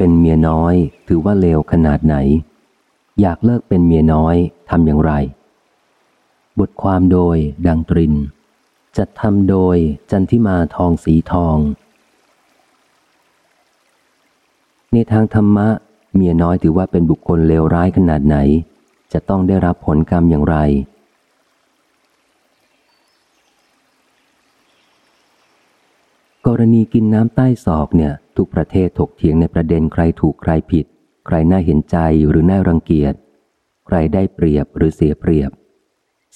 เป็นเมียน้อยถือว่าเลวขนาดไหน อยากเลิกเป็นเมียน้อยทำอย่างไร บทความโดยดังตริน จัดทำโดยจันทิมาทองสีทอง ในทางธรรมะ เมียน้อยถือว่าเป็นบุคคลเลวร้ายขนาดไหน จะต้องได้รับผลกรรมอย่างไร กรณีกินน้ำใต้ศอกเนี่ย ทุกประเทศถกเถียงในประเด็นใครถูกใครผิด ใครน่าเห็นใจหรือน่ารังเกียจ ใครได้เปรียบหรือเสียเปรียบ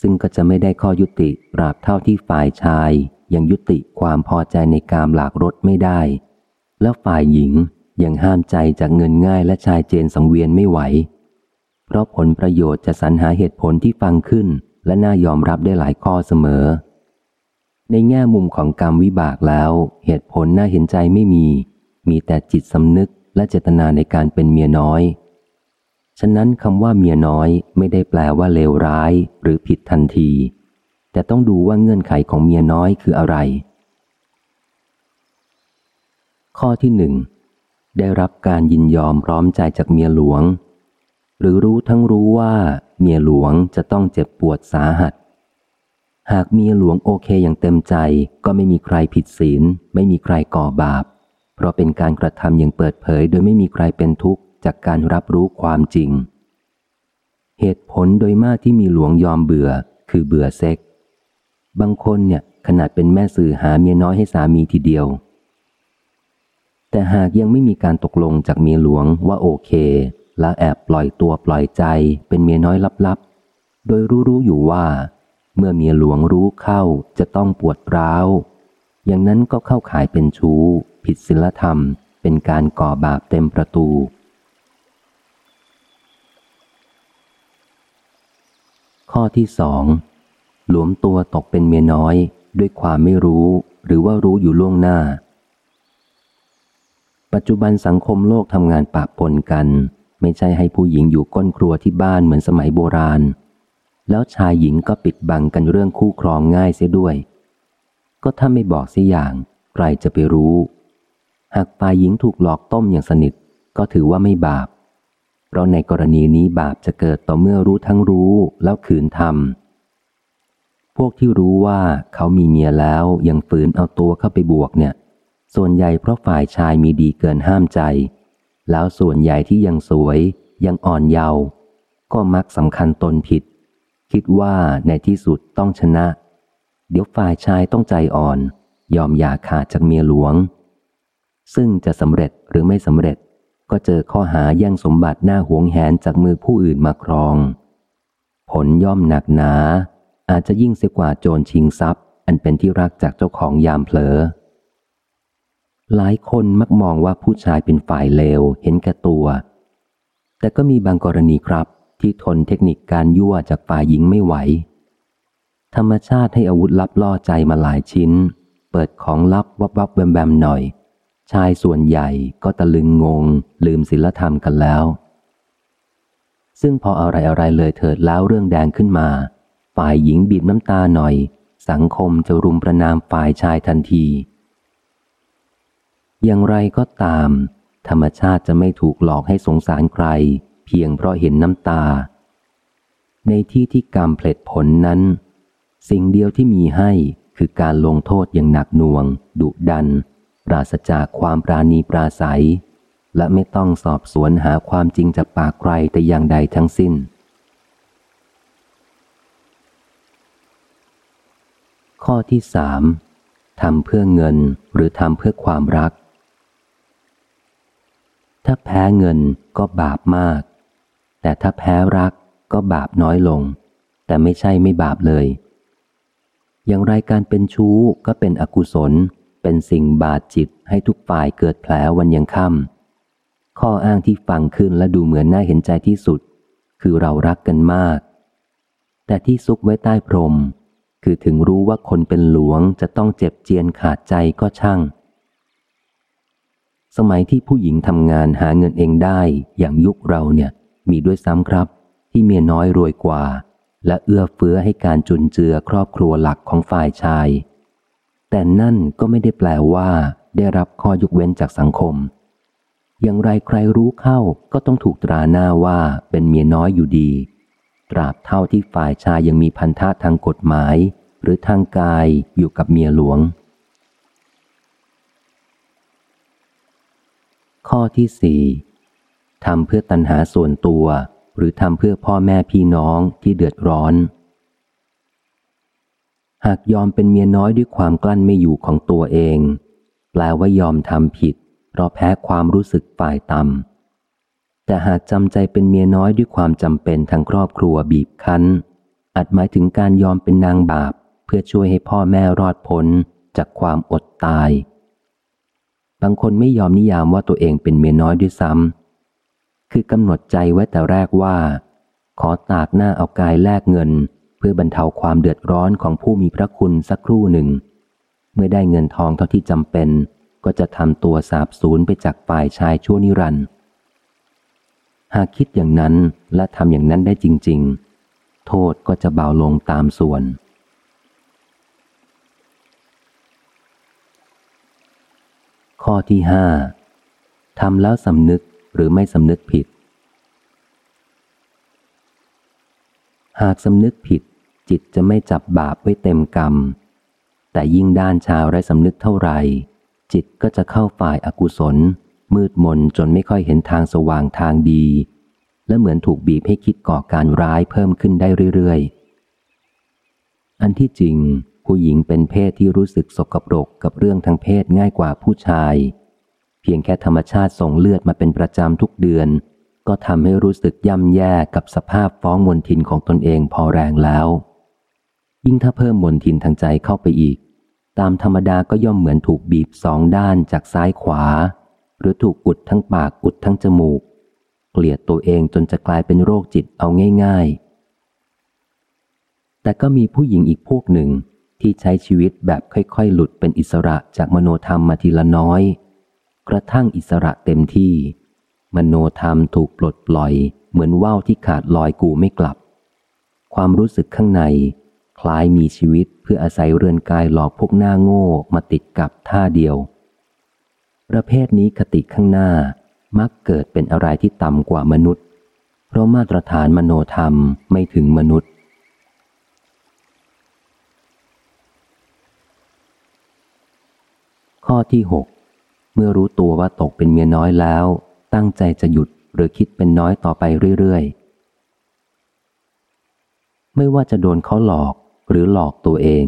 ซึ่งก็จะไม่ได้ข้อยุติตราบเท่าที่ฝ่ายชาย ยังยุติความพอใจในการหลากรถไม่ได้ แล้วฝ่ายหญิงยังห้ามใจจากเงินง่ายและชายเจนสังเวียนไม่ไหว เพราะผลประโยชน์จะสรรหาเหตุผลที่ฟังขึ้น และน่ายอมรับได้หลายข้อเสมอ ในแง่มุมของกรรมวิบากแล้ว เหตุผลน่าเห็นใจไม่มี มีแต่จิตสำนึกและเจตนาในการเป็นเมียน้อย ฉะนั้นคำว่าเมียน้อยไม่ได้แปลว่าเลวร้ายหรือผิดทันที แต่ต้องดูว่าเงื่อนไขของเมียน้อยคืออะไร ข้อที่หนึ่งได้รับการยินยอมพร้อมใจจากเมียหลวง หรือรู้ทั้งรู้ว่า เมียหลวงจะต้องเจ็บปวดสาหัส หากเมียหลวงโอเคอย่างเต็มใจ ก็ไม่มีใครผิดศีล ไม่มีใครก่อบาป เพราะเป็นการกระทำอย่างเปิดเผย โดยไม่มีใครเป็นทุกข์จากการรับรู้ความจริง เหตุผลโดยมากที่มีหลวงยอมเบื่อ คือเบื่อเซ็ก บางคนเนี่ยขนาดเป็นแม่สื่อหาเมียน้อยให้สามีทีเดียว แต่หากยังไม่มีการตกลงจากเมียหลวงว่าโอเค และแอบปล่อยตัวปล่อยใจ เป็นเมียน้อยลับๆ โดยรู้ๆอยู่ว่า เมื่อเมียหลวงรู้เข้าจะต้องปวดร้าว อย่างนั้นก็เข้าขายเป็นชู้ ผิดศีลธรรม เป็นการก่อบาปเต็มประตู ข้อที่สองหลวมตัวตกเป็นเมียน้อยด้วยความไม่รู้หรือว่ารู้อยู่ล่วงหน้า ปัจจุบันสังคมโลกทำงานปะปนกัน ไม่ใช่ให้ผู้หญิงอยู่ก้นครัวที่บ้านเหมือนสมัยโบราณ แล้วชายหญิงก็ปิดบังกันเรื่องคู่ครองง่ายเสียด้วย ก็ถ้าไม่บอกสิอย่างใครจะไปรู้ หากฝ่ายหญิงถูกหลอกต้มอย่างสนิทก็ถือว่าไม่บาป เพราะในกรณีนี้บาปจะเกิดต่อเมื่อรู้ทั้งรู้แล้วขืนทำพวกที่รู้ว่าเขามีเมียแล้วยังฝืนเอาตัวเข้าไปบวกเนี่ย ส่วนใหญ่เพราะฝ่ายชายมีดีเกินห้ามใจ แล้วส่วนใหญ่ที่ยังสวยยังอ่อนเยาว์ก็มักสำคัญตนผิด คิดว่าในที่สุดต้องชนะ เดี๋ยวฝ่ายชายต้องใจอ่อน ยอมอย่าขาดจากเมียหลวง ซึ่งจะสำเร็จหรือไม่สำเร็จ ก็เจอข้อหาแย่งสมบัติหน้าหวงแหนจากมือผู้อื่นมาครอง ผลย่อมหนักหนา อาจจะยิ่งเสียกว่าโจรชิงทรัพย์ อันเป็นที่รักจากเจ้าของยามเผลอ หลายคนมักมองว่าผู้ชายเป็นฝ่ายเลวเห็นแก่ตัว แต่ก็มีบางกรณีครับ ที่ทนเทคนิคการยั่วจากฝ่ายหญิงไม่ไหว ธรรมชาติให้อาวุธลับล่อใจมาหลายชิ้น เปิดของลับวับวับแวมแวมหน่อย ชายส่วนใหญ่ก็ตะลึงงง ลืมศีลธรรมกันแล้ว ซึ่งพออะไรอะไรเลยเถิดแล้วเรื่องแดงขึ้นมา ฝ่ายหญิงบีบน้ำตาหน่อย สังคมจะรุมประนามฝ่ายชายทันที อย่างไรก็ตาม ธรรมชาติจะไม่ถูกหลอกให้สงสารใคร พียงเพราะเห็นน้ำตา ในที่ที่กรรมเพลิดผลนั้น สิ่งเดียวที่มีให้คือการลงโทษอย่างหนักหน่วง ดุดัน ปราศจากความปราณีปราศัย และไม่ต้องสอบสวนหาความจริงจากปากใครแต่อย่างใดทั้งสิ้น ข้อที่สามทำเพื่อเงินหรือทำเพื่อความรัก ถ้าแพ้เงินก็บาปมาก แต่ถ้าแพ้รักก็บาปน้อยลง แต่ไม่ใช่ไม่บาปเลย อย่างไรการเป็นชู้ก็เป็นอกุศล เป็นสิ่งบาดจิตให้ทุกฝ่ายเกิดแผลวันยังค่ำข้ออ้างที่ฟังขึ้นและดูเหมือนน่าเห็นใจที่สุด คือเรารักกันมาก แต่ที่ซุกไว้ใต้พรม คือถึงรู้ว่าคนเป็นหลวงจะต้องเจ็บเจียนขาดใจก็ช่างสมัยที่ผู้หญิงทำงานหาเงินเองได้อย่างยุคเราเนี่ย มีด้วยซ้ำครับ ที่เมียน้อยรวยกว่า และเอื้อเฟื้อให้การจุนเจือครอบครัวหลักของฝ่ายชาย แต่นั่นก็ไม่ได้แปลว่า ได้รับข้อยกเว้นจากสังคม อย่างไรใครรู้เข้าก็ต้องถูกตราหน้าว่าเป็นเมียน้อยอยู่ดี ตราบเท่าที่ฝ่ายชายยังมีพันธะทางกฎหมาย หรือทางกายอยู่กับเมียหลวงข้อที่สี่ ทำเพื่อตัณหาส่วนตัว หรือทำเพื่อพ่อแม่พี่น้องที่เดือดร้อน หากยอมเป็นเมียน้อยด้วยความกลั้นไม่อยู่ของตัวเอง แปลว่ายอมทำผิด เพราะแพ้ความรู้สึกฝ่ายต่ำแต่หากจำใจเป็นเมียน้อยด้วยความจำเป็นทางครอบครัวบีบคั้น อาจหมายถึงการยอมเป็นนางบาป เพื่อช่วยให้พ่อแม่รอดพ้นจากความอดตายบางคนไม่ยอมนิยามว่าตัวเองเป็นเมียน้อยด้วยซ้ำ คือกำหนดใจไว้แต่แรกว่า ขอตากหน้าเอากายแลกเงิน เพื่อบรรเทาความเดือดร้อนของผู้มีพระคุณสักครู่หนึ่ง เมื่อได้เงินทองเท่าที่จำเป็น ก็จะทำตัวสาบสูญไปจากฝ่ายชายชั่วนิรันดร์หากคิดอย่างนั้นและทำอย่างนั้นได้จริง ๆ โทษก็จะเบาลงตามส่วน ข้อที่ห้าทำแล้วสำนึก หรือไม่สำนึกผิด หากสำนึกผิด จิตจะไม่จับบาปไว้เต็มกรรม แต่ยิ่งด้านชาวไร้สำนึกเท่าไหร่ จิตก็จะเข้าฝ่ายอากุศล มืดมนจนไม่ค่อยเห็นทางสว่างทางดี และเหมือนถูกบีบให้คิดก่อการร้ายเพิ่มขึ้นได้เรื่อยๆ อันที่จริงผู้หญิงเป็นเพศที่รู้สึกสกปรกกับเรื่องทางเพศง่ายกว่าผู้ชาย เพียงแค่ธรรมชาติส่งเลือดมาเป็นประจำทุกเดือน ก็ทำให้รู้สึกย่ำแย่กับสภาพฟ้องมนทินของตนเองพอแรงแล้ว ยิ่งถ้าเพิ่มมนทินทางใจเข้าไปอีก ตามธรรมดาก็ย่อมเหมือนถูกบีบสองด้านจากซ้ายขวา หรือถูกอุดทั้งปากอุดทั้งจมูก เกลียดตัวเองจนจะกลายเป็นโรคจิตเอาง่าย ๆ แต่ก็มีผู้หญิงอีกพวกหนึ่งที่ใช้ชีวิตแบบค่อยๆ หลุดเป็นอิสระจากมโนธรรมมาทีละน้อย กระทั่งอิสระเต็มที่ มโนธรรมถูกปลดปล่อยเหมือนว่าวที่ขาดลอยกูไม่กลับ ความรู้สึกข้างใน คล้ายมีชีวิตเพื่ออาศัยเรือนกายหลอกพวกหน้าโง่มาติดกับท่าเดียว ประเภทนี้คติข้างหน้ามักเกิดเป็นอะไรที่ต่ำกว่ามนุษย์ เพราะมาตรฐานมโนธรรมไม่ถึงมนุษย์ข้อที่หก เมื่อรู้ตัวว่าตกเป็นเมียน้อยแล้ว ตั้งใจจะหยุดหรือคิดเป็นน้อยต่อไปเรื่อยๆ ไม่ว่าจะโดนเขาหลอกหรือหลอกตัวเอง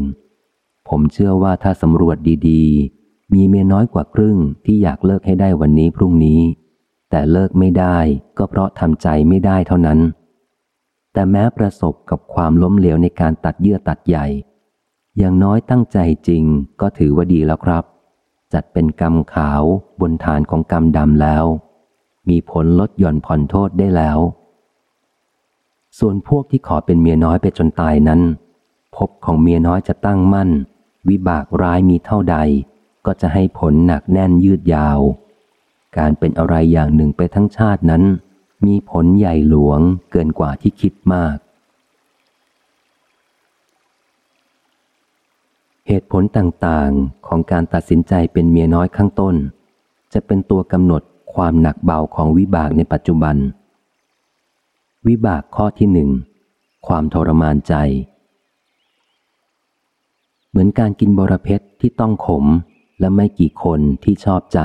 ผมเชื่อว่าถ้าสำรวจดีๆ มีเมียน้อยกว่าครึ่งที่อยากเลิกให้ได้วันนี้พรุ่งนี้ แต่เลิกไม่ได้ก็เพราะทำใจไม่ได้เท่านั้น แต่แม้ประสบกับความล้มเหลวในการตัดเยื่อตัดใหญ่ อย่างน้อยตั้งใจจริงก็ถือว่าดีแล้วครับ จัดเป็นกรรมขาวบนฐานของกรรมดำแล้ว มีผลลดหย่อนผ่อนโทษได้แล้ว ส่วนพวกที่ขอเป็นเมียน้อยไปจนตายนั้นภพของเมียน้อยจะตั้งมั่น วิบากร้ายมีเท่าใด ก็จะให้ผลหนักแน่นยืดยาว การเป็นอะไรอย่างหนึ่งไปทั้งชาตินั้น มีผลใหญ่หลวงเกินกว่าที่คิดมาก เหตุผลต่างๆของการตัดสินใจเป็นเมียน้อยข้างต้น จะเป็นตัวกำหนดความหนักเบาของวิบากในปัจจุบัน วิบากข้อที่หนึ่งความทรมานใจ เหมือนการกินบรเพชรที่ต้องขมและไม่กี่คนที่ชอบใจ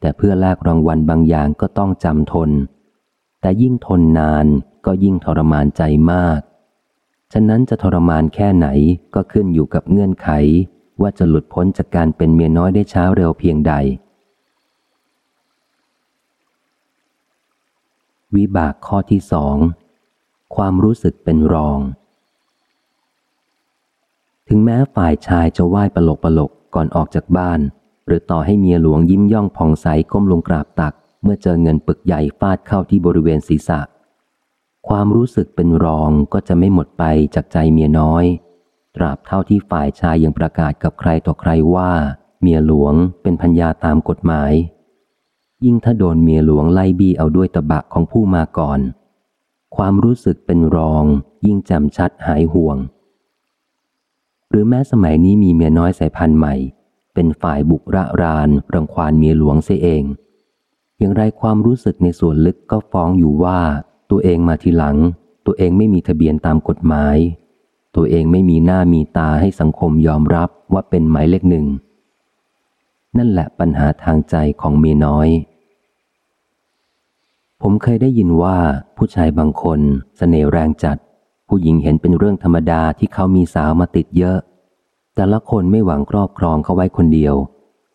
แต่เพื่อแลกรางวัลบางอย่างก็ต้องจำทน แต่ยิ่งทนนานก็ยิ่งทรมานใจมาก ฉะนั้นจะทรมานแค่ไหนก็ขึ้นอยู่กับเงื่อนไข ว่าจะหลุดพ้นจากการเป็นเมียน้อยได้ช้าเร็วเพียงใด วิบากข้อที่สองความรู้สึกเป็นรอง ถึงแม้ฝ่ายชายจะไหว้ปลกปลกก่อนออกจากบ้าน หรือต่อให้เมียหลวงยิ้มย่องผ่องใสก้มลงกราบตัก เมื่อเจอเงินปึกใหญ่ฟาดเข้าที่บริเวณศีรษะ ความรู้สึกเป็นรองก็จะไม่หมดไปจากใจเมียน้อย ตราบเท่าที่ฝ่ายชายยังประกาศกับใครต่อใครว่า เมียหลวงเป็นพัญญาตามกฎหมาย ยิ่งถ้าโดนเมียหลวงไล่บี้เอาด้วยตะบะของผู้มาก่อน ความรู้สึกเป็นรองยิ่งจำชัดหายห่วง หรือแม้สมัยนี้มีเมียน้อยสายพันธุ์ใหม่ เป็นฝ่ายบุกระรานรังควานเมียหลวงเสียเอง อย่างไรความรู้สึกในส่วนลึกก็ฟ้องอยู่ว่า ตัวเองมาทีหลัง ตัวเองไม่มีทะเบียนตามกฎหมาย ตัวเองไม่มีหน้ามีตาให้สังคมยอมรับว่าเป็นหมายเลขหนึ่ง นั่นแหละปัญหาทางใจของเมียน้อย ผมเคยได้ยินว่าผู้ชายบางคนสเสน่ห์แรงจัด ผู้หญิงเห็นเป็นเรื่องธรรมดาที่เขามีสาวมาติดเยอะ แต่ละคนไม่หวังครอบครองเขาไว้คนเดียว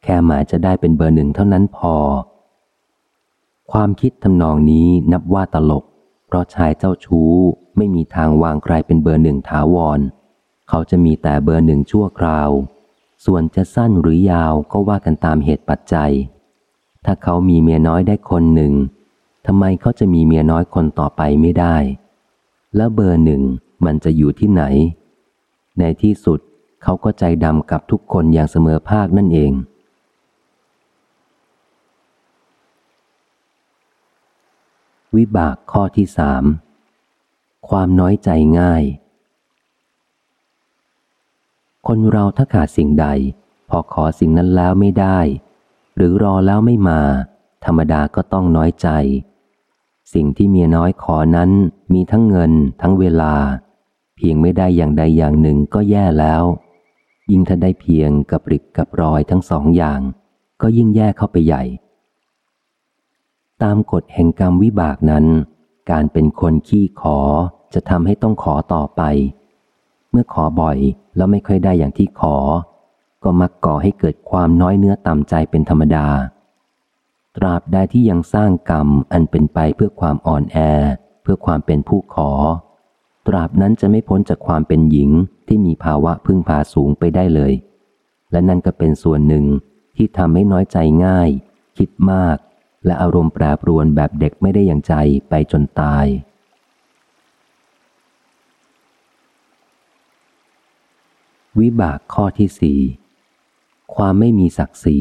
แค่หมายจะได้เป็นเบอร์หนึ่งเท่านั้นพอความคิดทำนองนี้นับว่าตลก เพราะชายเจ้าชู้ไม่มีทางวางใครเป็นเบอร์หนึ่งถาวร เขาจะมีแต่เบอร์หนึ่งชั่วคราว ส่วนจะสั้นหรือยาวก็ว่ากันตามเหตุปัจจัย ถ้าเขามีเมียน้อยได้คนหนึ่งทำไมเขาจะมีเมียน้อยคนต่อไปไม่ได้ แล้วเบอร์หนึ่งมันจะอยู่ที่ไหน ในที่สุดเขาก็ใจดำกับทุกคนอย่างเสมอภาคนั่นเอง วิบากข้อที่สามความน้อยใจง่าย คนเราถ้าขาดสิ่งใด พอขอสิ่งนั้นแล้วไม่ได้ หรือรอแล้วไม่มา ธรรมดาก็ต้องน้อยใจ สิ่งที่เมียน้อยขอนั้นมีทั้งเงินทั้งเวลา เพียงไม่ได้อย่างใดอย่างหนึ่งก็แย่แล้ว ยิ่งถ้าได้เพียงกับริบกับรอยทั้งสองอย่าง ก็ยิ่งแย่เข้าไปใหญ่ ตามกฎแห่งกรรมวิบากนั้น การเป็นคนขี้ขอจะทำให้ต้องขอต่อไป เมื่อขอบ่อยแล้วไม่ค่อยได้อย่างที่ขอ ก็มักก่อให้เกิดความน้อยเนื้อต่ำใจเป็นธรรมดา ตราบใดที่ยังสร้างกรรมอันเป็นไปเพื่อความอ่อนแอ เพื่อความเป็นผู้ขอ ตราบนั้นจะไม่พ้นจากความเป็นหญิงที่มีภาวะพึ่งพาสูงไปได้เลย และนั่นก็เป็นส่วนหนึ่งที่ทำให้น้อยใจง่าย คิดมาก และอารมณ์แปรปรวนแบบเด็กไม่ได้อย่างใจไปจนตาย วิบากข้อที่สี่ความไม่มีศักดิ์ศรี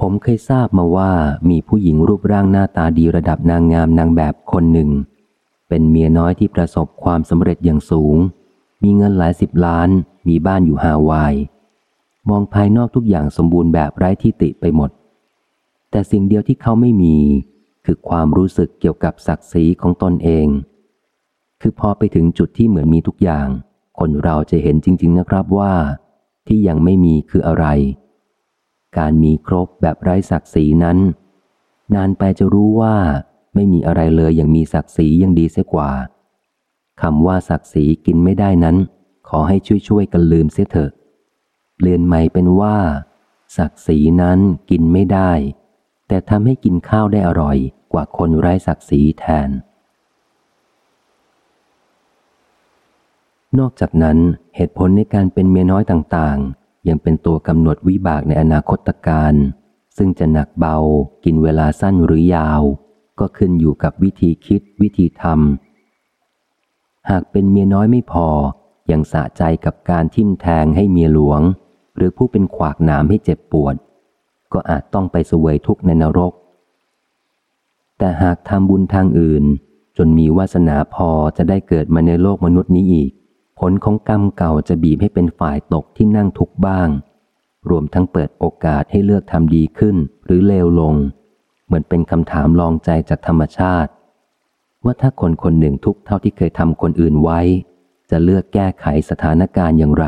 ผมเคยทราบมาว่ามีผู้หญิงรูปร่างหน้าตาดีระดับนางงามนางแบบคนหนึ่ง เป็นเมียน้อยที่ประสบความสำเร็จอย่างสูง มีเงินหลายสิบล้าน มีบ้านอยู่ฮาวาย มองภายนอกทุกอย่างสมบูรณ์แบบไร้ที่ติไปหมด แต่สิ่งเดียวที่เขาไม่มี คือความรู้สึกเกี่ยวกับศักดิ์ศรีของตนเอง คือพอไปถึงจุดที่เหมือนมีทุกอย่าง คนเราจะเห็นจริง ๆนะครับว่า ที่ยังไม่มีคืออะไร การมีครบแบบไร้ศักดิ์ศรีนั้น นานไปจะรู้ว่าไม่มีอะไรเลยอย่างมีศักดิ์ศรียังดีเสียกว่าคำว่าศักดิ์ศรีกินไม่ได้นั้น ขอให้ช่วยๆกันลืมเสียเถอะ เปลี่ยนใหม่เป็นว่า ศักดิ์ศรีนั้นกินไม่ได้ แต่ทำให้กินข้าวได้อร่อยกว่าคนไร้ศักดิ์ศรีแทน นอกจากนั้นเหตุผลในการเป็นเมียน้อยต่างๆ ยังเป็นตัวกำหนดวิบากในอนาคตการซึ่งจะหนักเบากินเวลาสั้นหรือยาว ก็ขึ้นอยู่กับวิธีคิดวิธีทำหากเป็นเมียน้อยไม่พอยังสะใจกับการทิ่มแทงให้เมียหลวง หรือผู้เป็นขวากหนามให้เจ็บปวด ก็อาจต้องไปสวยทุกข์ในนรก แต่หากทำบุญทางอื่น จนมีวาสนาพอจะได้เกิดมาในโลกมนุษย์นี้อีก ผลของกรรมเก่าจะบีบให้เป็นฝ่ายตกที่นั่งทุกบ้าง รวมทั้งเปิดโอกาสให้เลือกทำดีขึ้นหรือเลวลง เหมือนเป็นคำถามลองใจจากธรรมชาติ ว่าถ้าคนคนหนึ่งทุกเท่าที่เคยทำคนอื่นไว้ จะเลือกแก้ไขสถานการณ์อย่างไร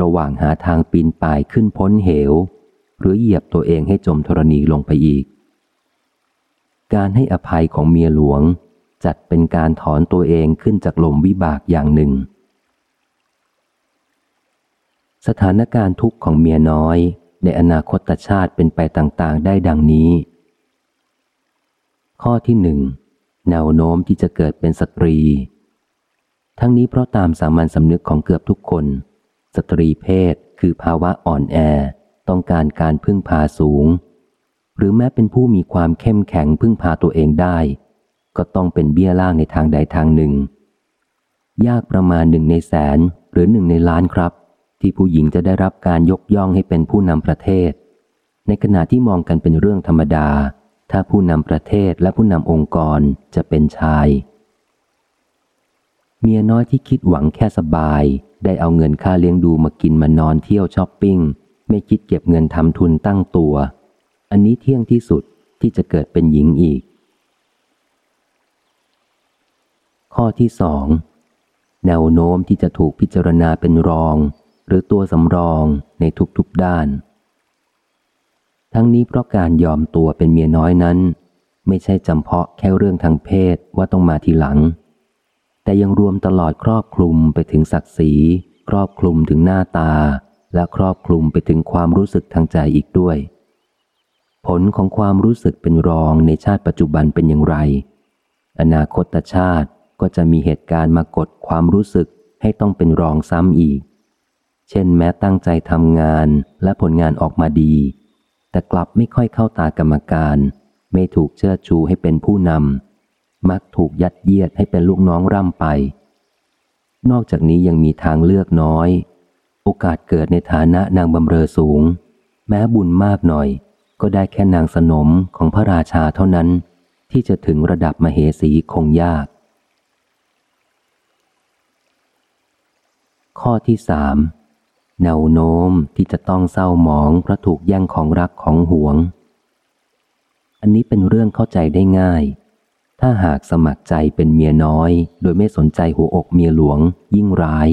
ระหว่างหาทางปีนป่ายขึ้นพ้นเหว หรือเหยียบตัวเองให้จมธรณีลงไปอีก การให้อภัยของเมียหลวงจัดเป็นการถอนตัวเองขึ้นจากลมวิบากอย่างหนึ่ง สถานการณ์ทุกข์ของเมียน้อย ในอนาคตชาติเป็นไปต่างๆ ได้ดังนี้ ข้อที่หนึ่งแนวโน้มที่จะเกิดเป็นสตรี ทั้งนี้เพราะตามสามัญสำนึกของเกือบทุกคน สตรีเพศคือภาวะอ่อนแอ ต้องการการพึ่งพาสูง หรือแม้เป็นผู้มีความเข้มแข็งพึ่งพาตัวเองได้ ก็ต้องเป็นเบี้ยล่างในทางใดทางหนึ่ง ยากประมาณหนึ่งในแสนหรือหนึ่งในล้านครับ ที่ผู้หญิงจะได้รับการยกย่องให้เป็นผู้นำประเทศ ในขณะที่มองกันเป็นเรื่องธรรมดา ถ้าผู้นำประเทศและผู้นำองค์กรจะเป็นชาย เมียน้อยที่คิดหวังแค่สบาย ได้เอาเงินค่าเลี้ยงดูมากินมานอนเที่ยวช้อปปิ้ง ไม่คิดเก็บเงินทำทุนตั้งตัว อันนี้เที่ยงที่สุดที่จะเกิดเป็นหญิงอีก ข้อที่สองแนวโน้มที่จะถูกพิจารณาเป็นรอง หรือตัวสำรองในทุกๆด้าน ทั้งนี้เพราะการยอมตัวเป็นเมียน้อยนั้น ไม่ใช่จำเพาะแค่เรื่องทางเพศว่าต้องมาทีหลัง แต่ยังรวมตลอดครอบคลุมไปถึงศักดิ์ศรี ครอบคลุมถึงหน้าตา และครอบคลุมไปถึงความรู้สึกทางใจอีกด้วย ผลของความรู้สึกเป็นรองในชาติปัจจุบันเป็นอย่างไร อนาคตชาติก็จะมีเหตุการณ์มากดความรู้สึกให้ต้องเป็นรองซ้ำอีก เช่นแม้ตั้งใจทำงานและผลงานออกมาดี แต่กลับไม่ค่อยเข้าตากรรมการ ไม่ถูกเชิดชูให้เป็นผู้นำ มักถูกยัดเยียดให้เป็นลูกน้องร่ำไป นอกจากนี้ยังมีทางเลือกน้อย โอกาสเกิดในฐานะนางบำเรอสูง แม้บุญมากหน่อย ก็ได้แค่นางสนมของพระราชาเท่านั้น ที่จะถึงระดับมเหสีคงยาก ข้อที่สามแนวโน้มที่จะต้องเศร้าหมองเพราะถูกแย่งของรักของหวง อันนี้เป็นเรื่องเข้าใจได้ง่าย ถ้าหากสมัครใจเป็นเมียน้อย โดยไม่สนใจหัวอกเมียหลวง ยิ่งร้าย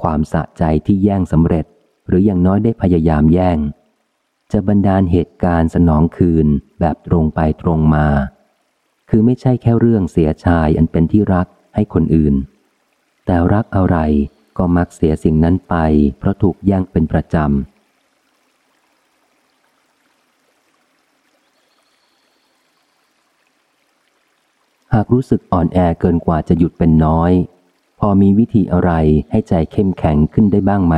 ความสะใจที่แย่งสำเร็จ หรืออย่างน้อยได้พยายามแย่ง จะบันดาลเหตุการณ์สนองคืนแบบตรงไปตรงมา คือไม่ใช่แค่เรื่องเสียชายอันเป็นที่รักให้คนอื่น แต่รักอะไรก็มักเสียสิ่งนั้นไป เพราะถูกแย่งเป็นประจำ หากรู้สึกอ่อนแอเกินกว่าจะหยุดเป็นน้อย พอมีวิธีอะไรให้ใจเข้มแข็งขึ้นได้บ้างไหม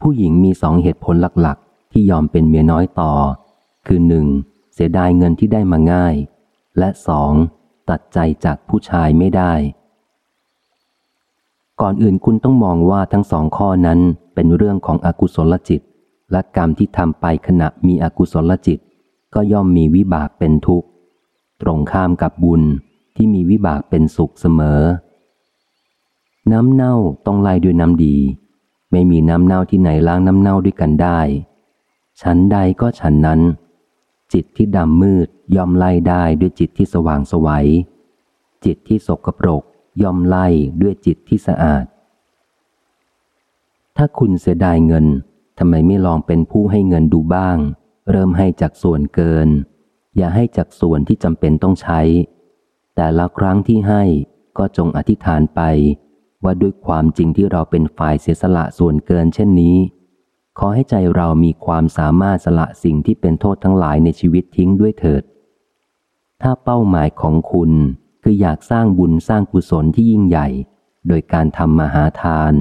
ผู้หญิงมีสองเหตุผลหลักๆ ที่ยอมเป็นเมียน้อยต่อ คือหนึ่งเสียดายเงินที่ได้มาง่าย และสองตัดใจจากผู้ชายไม่ได้ ก่อนอื่นคุณต้องมองว่าทั้งสองข้อนั้นเป็นเรื่องของอกุศลจิต และกรรมที่ทำไปขณะมีอกุศลจิต ก็ย่อมมีวิบากเป็นทุกข์ ตรงข้ามกับบุญที่มีวิบากเป็นสุขเสมอ น้ำเน่าต้องไล่ด้วยน้ำดี ไม่มีน้ำเน่าที่ไหนล้างน้ำเน่าด้วยกันได้ ฉันใดก็ฉันนั้น จิตที่ดำมืดย่อมไล่ได้ด้วยจิตที่สว่างสวยัย จิตที่สกปรกย่อมไล่ด้วยจิตที่สะอาด ถ้าคุณเสียดายเงินทำไมไม่ลองเป็นผู้ให้เงินดูบ้าง เริ่มให้จากส่วนเกิน อย่าให้จากส่วนที่จำเป็นต้องใช้ แต่ละครั้งที่ให้ก็จงอธิษฐานไป ว่าด้วยความจริงที่เราเป็นฝ่ายเสียสละส่วนเกินเช่นนี้ ขอให้ใจเรามีความสามารถสละสิ่งที่เป็นโทษทั้งหลายในชีวิตทิ้งด้วยเถิด ถ้าเป้าหมายของคุณคืออยากสร้างบุญสร้างกุศลที่ยิ่งใหญ่ โดยการทำมหาทาน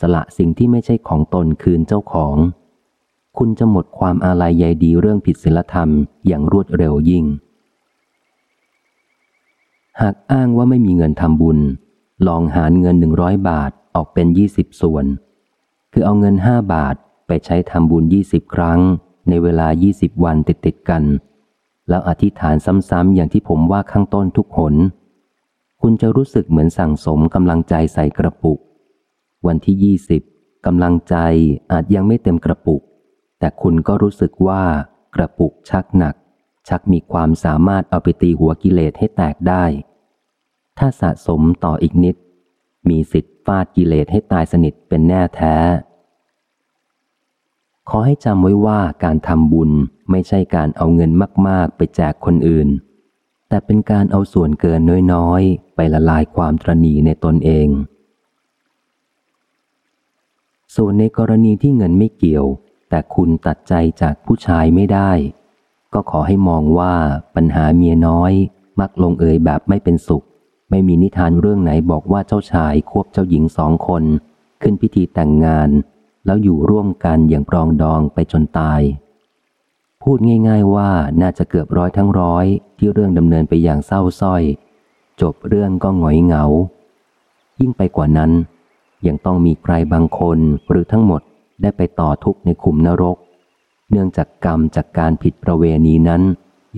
สละสิ่งที่ไม่ใช่ของตนคืนเจ้าของ คุณจะหมดความอาลัยใยดีเรื่องผิดศีลธรรมอย่างรวดเร็วยิ่ง หากอ้างว่าไม่มีเงินทำบุญ ลองหารเงินหนึ่งร้อยบาทออกเป็นยี่สิบส่วน คือเอาเงินห้าบาทไปใช้ทำบุญยี่สิบครั้ง ในเวลายี่สิบวันติดๆกัน แล้วอธิษฐานซ้ำๆอย่างที่ผมว่าข้างต้นทุกหน คุณจะรู้สึกเหมือนสั่งสมกำลังใจใส่กระปุก วันที่ยี่สิบกำลังใจอาจยังไม่เต็มกระปุก แต่คุณก็รู้สึกว่ากระปุกชักหนัก ชักมีความสามารถเอาไปตีหัวกิเลสให้แตกได้ ถ้าสะสมต่ออีกนิด มีสิทธิ์ฟาดกิเลสให้ตายสนิทเป็นแน่แท้ ขอให้จำไว้ว่าการทำบุญไม่ใช่การเอาเงินมาก ๆ ไปแจกคนอื่น แต่เป็นการเอาส่วนเกินน้อย ๆ ไปละลายความตรณีในตนเองส่วนในกรณีที่เงินไม่เกี่ยว แต่คุณตัดใจจากผู้ชายไม่ได้ ก็ขอให้มองว่าปัญหาเมียน้อย มักลงเอยแบบไม่เป็นสุข ไม่มีนิทานเรื่องไหนบอกว่าเจ้าชายควบเจ้าหญิงสองคน ขึ้นพิธีแต่งงาน แล้วอยู่ร่วมกันอย่างปรองดองไปจนตาย พูดง่าย ๆว่าน่าจะเกือบร้อยทั้งร้อย ที่เรื่องดำเนินไปอย่างเศร้าส้อย จบเรื่องก็หงอยเหงา ยิ่งไปกว่านั้นยังต้องมีใครบางคนหรือทั้งหมด ได้ไปต่อทุกในขุมนรก เนื่องจากกรรมจากการผิดประเวณีนั้น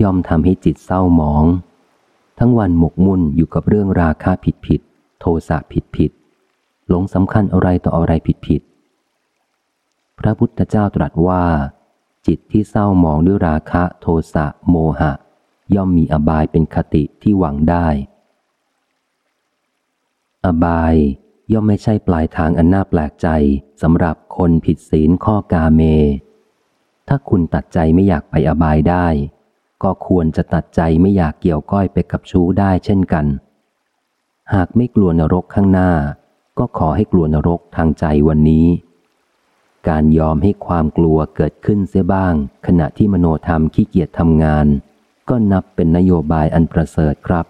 ย่อมทำให้จิตเศร้าหมอง ทั้งวันหมกมุ่นอยู่กับเรื่องราคาผิดผิด โทสะผิดผิด หลงสำคัญอะไรต่ออะไรผิดผิด พระพุทธเจ้าตรัสว่า จิตที่เศร้าหมองด้วยราคะโทสะโมหะ ย่อมมีอบายเป็นคติที่หวังได้ อบาย ย่อมไม่ใช่ปลายทางอันน่าแปลกใจสำหรับคนผิดศีลข้อกาเม ถ้าคุณตัดใจไม่อยากไปอบายได้ ก็ควรจะตัดใจไม่อยากเกี่ยวก้อยไปกับชู้ได้เช่นกัน หากไม่กลัวนรกข้างหน้า ก็ขอให้กลัวนรกทางใจวันนี้ การยอมให้ความกลัวเกิดขึ้นเสียบ้าง ขณะที่มโนธรรมขี้เกียจทำงาน ก็นับเป็นนโยบายอันประเสริฐครับ